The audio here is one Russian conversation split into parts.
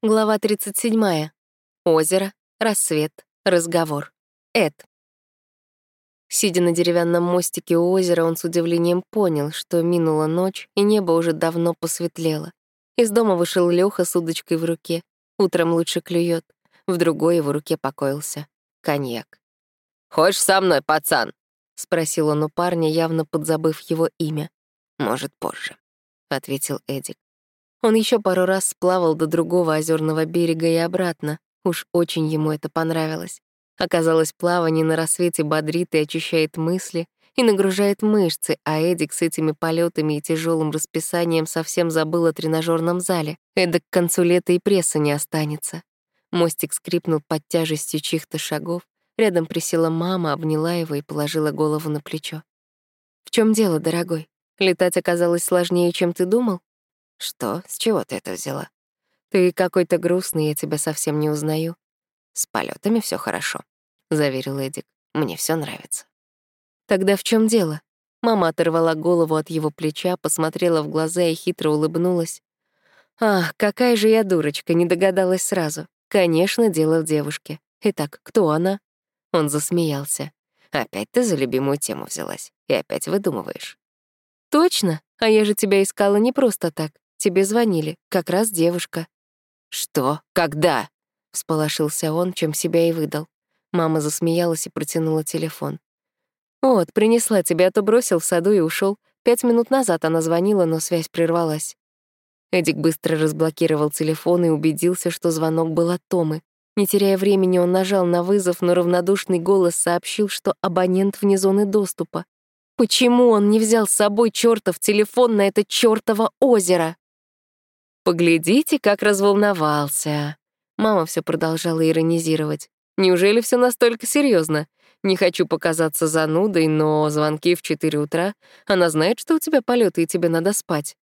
Глава 37. Озеро, рассвет, разговор. Эд. Сидя на деревянном мостике у озера, он с удивлением понял, что минула ночь, и небо уже давно посветлело. Из дома вышел Лёха с удочкой в руке. Утром лучше клюет. В другой его руке покоился коньяк. «Хочешь со мной, пацан?» — спросил он у парня, явно подзабыв его имя. «Может, позже», — ответил Эдик. Он еще пару раз сплавал до другого озерного берега и обратно. Уж очень ему это понравилось. Оказалось, плавание на рассвете бодрит и очищает мысли, и нагружает мышцы, а Эдик с этими полетами и тяжелым расписанием совсем забыл о тренажерном зале. Эдак к концу лета и пресса не останется. Мостик скрипнул под тяжестью чьих-то шагов. Рядом присела мама, обняла его и положила голову на плечо. «В чем дело, дорогой? Летать оказалось сложнее, чем ты думал?» «Что? С чего ты это взяла?» «Ты какой-то грустный, я тебя совсем не узнаю». «С полетами все хорошо», — заверил Эдик. «Мне все нравится». «Тогда в чем дело?» Мама оторвала голову от его плеча, посмотрела в глаза и хитро улыбнулась. «Ах, какая же я дурочка, не догадалась сразу. Конечно, дело в девушке. Итак, кто она?» Он засмеялся. «Опять ты за любимую тему взялась и опять выдумываешь». «Точно? А я же тебя искала не просто так. Тебе звонили, как раз девушка». «Что? Когда?» — всполошился он, чем себя и выдал. Мама засмеялась и протянула телефон. «Вот, принесла тебя, а то бросил в саду и ушел. Пять минут назад она звонила, но связь прервалась». Эдик быстро разблокировал телефон и убедился, что звонок был от Томы. Не теряя времени, он нажал на вызов, но равнодушный голос сообщил, что абонент вне зоны доступа. Почему он не взял с собой чертов телефон на это чертово озеро? Поглядите, как разволновался. Мама все продолжала иронизировать. Неужели все настолько серьезно? Не хочу показаться занудой, но звонки в 4 утра. Она знает, что у тебя полеты и тебе надо спать.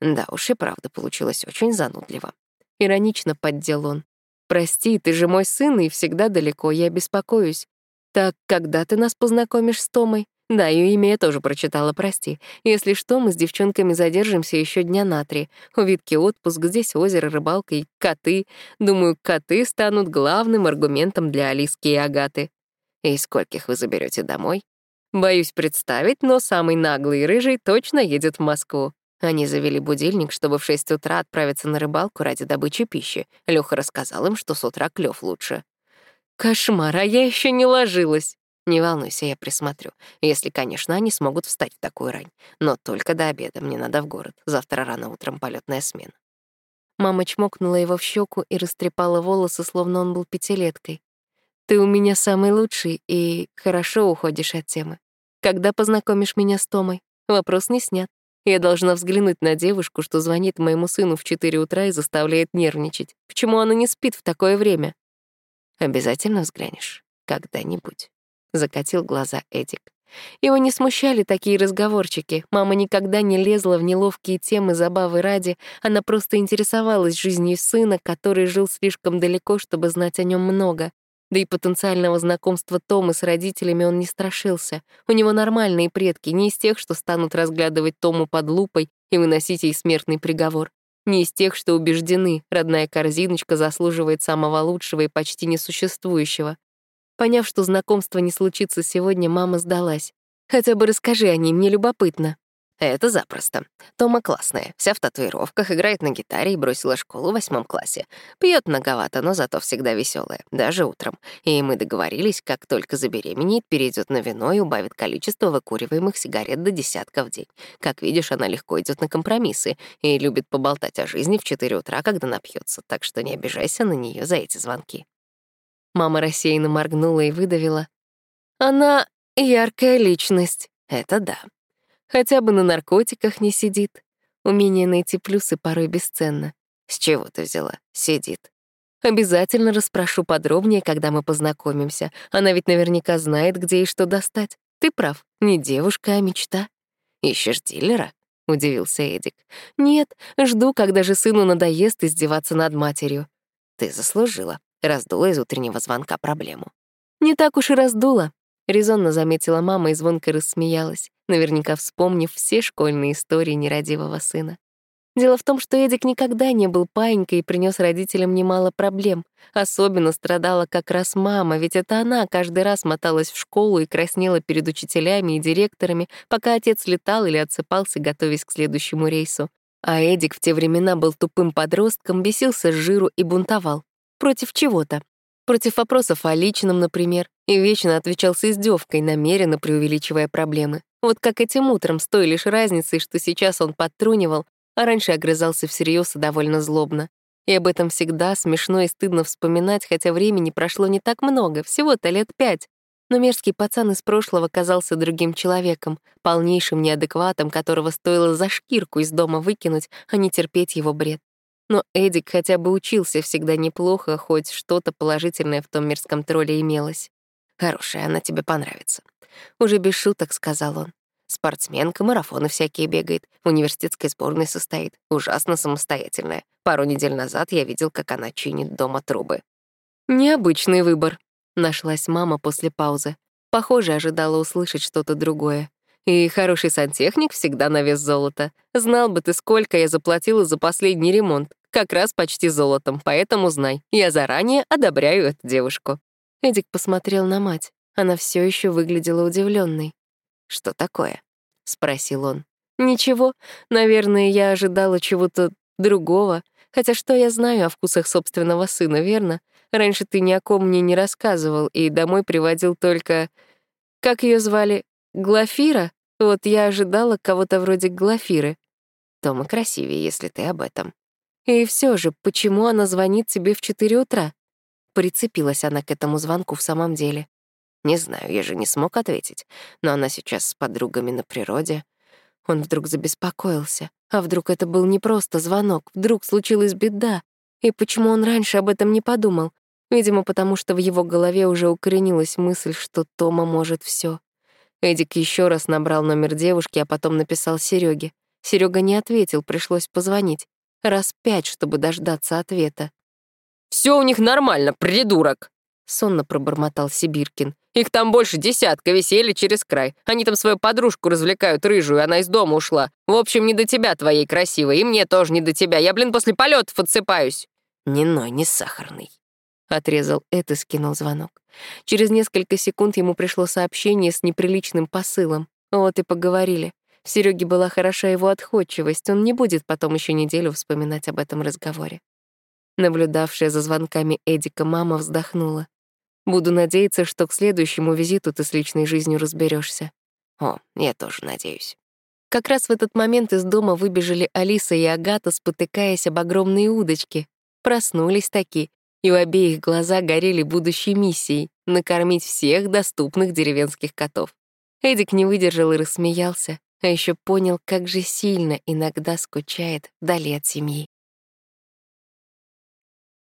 Да уж и правда получилось очень занудливо. Иронично поддел он. Прости, ты же мой сын и всегда далеко, я беспокоюсь. Так когда ты нас познакомишь с Томой? Да, ее имя я тоже прочитала, прости. Если что, мы с девчонками задержимся еще дня на три. У Витки отпуск, здесь озеро, рыбалка и коты. Думаю, коты станут главным аргументом для Алиски и Агаты. И скольких вы заберете домой? Боюсь представить, но самый наглый и рыжий точно едет в Москву. Они завели будильник, чтобы в 6 утра отправиться на рыбалку ради добычи пищи. Лёха рассказал им, что с утра клёв лучше. Кошмар, а я еще не ложилась. Не волнуйся, я присмотрю. Если, конечно, они смогут встать в такую рань. Но только до обеда мне надо в город. Завтра рано утром полетная смена. Мама чмокнула его в щеку и растрепала волосы, словно он был пятилеткой. «Ты у меня самый лучший и хорошо уходишь от темы. Когда познакомишь меня с Томой? Вопрос не снят. Я должна взглянуть на девушку, что звонит моему сыну в 4 утра и заставляет нервничать. Почему она не спит в такое время? Обязательно взглянешь. Когда-нибудь закатил глаза Эдик. Его не смущали такие разговорчики. Мама никогда не лезла в неловкие темы забавы ради, она просто интересовалась жизнью сына, который жил слишком далеко, чтобы знать о нем много. Да и потенциального знакомства Тома с родителями он не страшился. У него нормальные предки, не из тех, что станут разглядывать Тому под лупой и выносить ей смертный приговор. Не из тех, что убеждены, родная корзиночка заслуживает самого лучшего и почти несуществующего. Поняв, что знакомство не случится сегодня, мама сдалась. «Хотя бы расскажи о ней, мне любопытно». Это запросто. Тома классная, вся в татуировках, играет на гитаре и бросила школу в восьмом классе. Пьет многовато, но зато всегда веселая, даже утром. И мы договорились, как только забеременеет, перейдет на вино и убавит количество выкуриваемых сигарет до десятка в день. Как видишь, она легко идет на компромиссы и любит поболтать о жизни в 4 утра, когда напьется, так что не обижайся на нее за эти звонки. Мама рассеянно моргнула и выдавила. «Она яркая личность, это да. Хотя бы на наркотиках не сидит. Умение найти плюсы порой бесценно. С чего ты взяла? Сидит. Обязательно расспрошу подробнее, когда мы познакомимся. Она ведь наверняка знает, где и что достать. Ты прав, не девушка, а мечта. Ищешь дилера? — удивился Эдик. «Нет, жду, когда же сыну надоест издеваться над матерью». «Ты заслужила раздула из утреннего звонка проблему. «Не так уж и раздула», — резонно заметила мама и звонко рассмеялась, наверняка вспомнив все школьные истории нерадивого сына. Дело в том, что Эдик никогда не был паинькой и принес родителям немало проблем. Особенно страдала как раз мама, ведь это она каждый раз моталась в школу и краснела перед учителями и директорами, пока отец летал или отсыпался, готовясь к следующему рейсу. А Эдик в те времена был тупым подростком, бесился с жиру и бунтовал. Против чего-то. Против вопросов о личном, например, и вечно отвечал с издевкой, намеренно преувеличивая проблемы. Вот как этим утром, с той лишь разницей, что сейчас он подтрунивал, а раньше огрызался всерьез и довольно злобно. И об этом всегда смешно и стыдно вспоминать, хотя времени прошло не так много, всего-то лет пять. Но мерзкий пацан из прошлого казался другим человеком, полнейшим неадекватом, которого стоило за шкирку из дома выкинуть, а не терпеть его бред. Но Эдик хотя бы учился всегда неплохо, хоть что-то положительное в том мирском тролле имелось. «Хорошая, она тебе понравится», — уже без шуток сказал он. Спортсменка, марафоны всякие бегает, в университетской сборной состоит, ужасно самостоятельная. Пару недель назад я видел, как она чинит дома трубы. «Необычный выбор», — нашлась мама после паузы. Похоже, ожидала услышать что-то другое. И хороший сантехник всегда на вес золота. Знал бы ты, сколько я заплатила за последний ремонт. Как раз почти золотом, поэтому знай, я заранее одобряю эту девушку. Эдик посмотрел на мать. Она все еще выглядела удивленной. «Что такое?» — спросил он. «Ничего. Наверное, я ожидала чего-то другого. Хотя что я знаю о вкусах собственного сына, верно? Раньше ты ни о ком мне не рассказывал и домой приводил только... Как ее звали? Глафира? Вот я ожидала кого-то вроде Глафиры. Тома красивее, если ты об этом. И все же, почему она звонит тебе в 4 утра? Прицепилась она к этому звонку в самом деле. Не знаю, я же не смог ответить, но она сейчас с подругами на природе. Он вдруг забеспокоился. А вдруг это был не просто звонок, вдруг случилась беда? И почему он раньше об этом не подумал? Видимо, потому что в его голове уже укоренилась мысль, что Тома может все. Эдик еще раз набрал номер девушки, а потом написал Сереге. Серега не ответил, пришлось позвонить. Раз пять, чтобы дождаться ответа. Все у них нормально, придурок!» — сонно пробормотал Сибиркин. Их там больше десятка, висели через край. Они там свою подружку развлекают, рыжую, она из дома ушла. В общем, не до тебя твоей красивой, и мне тоже не до тебя. Я, блин, после полетов отсыпаюсь». «Не ной, не сахарный», — отрезал Эд и скинул звонок. Через несколько секунд ему пришло сообщение с неприличным посылом. Вот и поговорили. В Сереге была хороша его отходчивость, он не будет потом еще неделю вспоминать об этом разговоре. Наблюдавшая за звонками Эдика мама вздохнула. Буду надеяться, что к следующему визиту ты с личной жизнью разберешься. О, я тоже надеюсь. Как раз в этот момент из дома выбежали Алиса и Агата, спотыкаясь об огромные удочки. Проснулись таки, и у обеих глаза горели будущей миссией — накормить всех доступных деревенских котов. Эдик не выдержал и рассмеялся, а еще понял, как же сильно иногда скучает вдали от семьи.